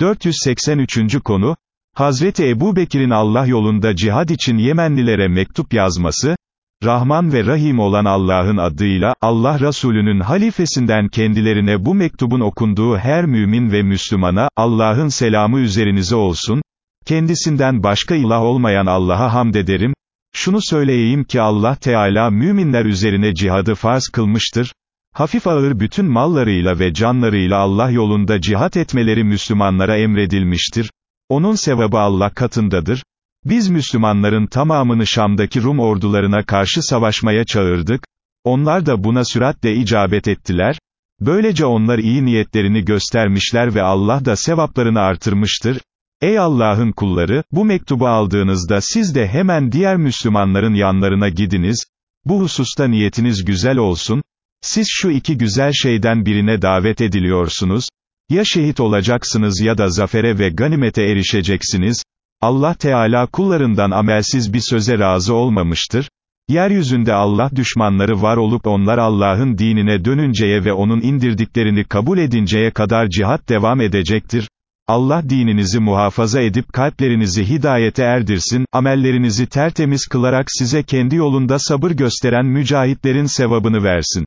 483. konu, Hazreti Ebu Bekir'in Allah yolunda cihad için Yemenlilere mektup yazması, Rahman ve Rahim olan Allah'ın adıyla, Allah Resulü'nün halifesinden kendilerine bu mektubun okunduğu her mümin ve Müslümana, Allah'ın selamı üzerinize olsun, kendisinden başka ilah olmayan Allah'a hamd ederim, şunu söyleyeyim ki Allah Teala müminler üzerine cihadı farz kılmıştır, hafif ağır bütün mallarıyla ve canlarıyla Allah yolunda cihat etmeleri Müslümanlara emredilmiştir, onun sevabı Allah katındadır, biz Müslümanların tamamını Şam'daki Rum ordularına karşı savaşmaya çağırdık, onlar da buna süratle icabet ettiler, böylece onlar iyi niyetlerini göstermişler ve Allah da sevaplarını artırmıştır, Ey Allah'ın kulları, bu mektubu aldığınızda siz de hemen diğer Müslümanların yanlarına gidiniz, bu hususta niyetiniz güzel olsun, siz şu iki güzel şeyden birine davet ediliyorsunuz, ya şehit olacaksınız ya da zafere ve ganimete erişeceksiniz, Allah Teala kullarından amelsiz bir söze razı olmamıştır, yeryüzünde Allah düşmanları var olup onlar Allah'ın dinine dönünceye ve onun indirdiklerini kabul edinceye kadar cihat devam edecektir, Allah dininizi muhafaza edip kalplerinizi hidayete erdirsin, amellerinizi tertemiz kılarak size kendi yolunda sabır gösteren mücahitlerin sevabını versin.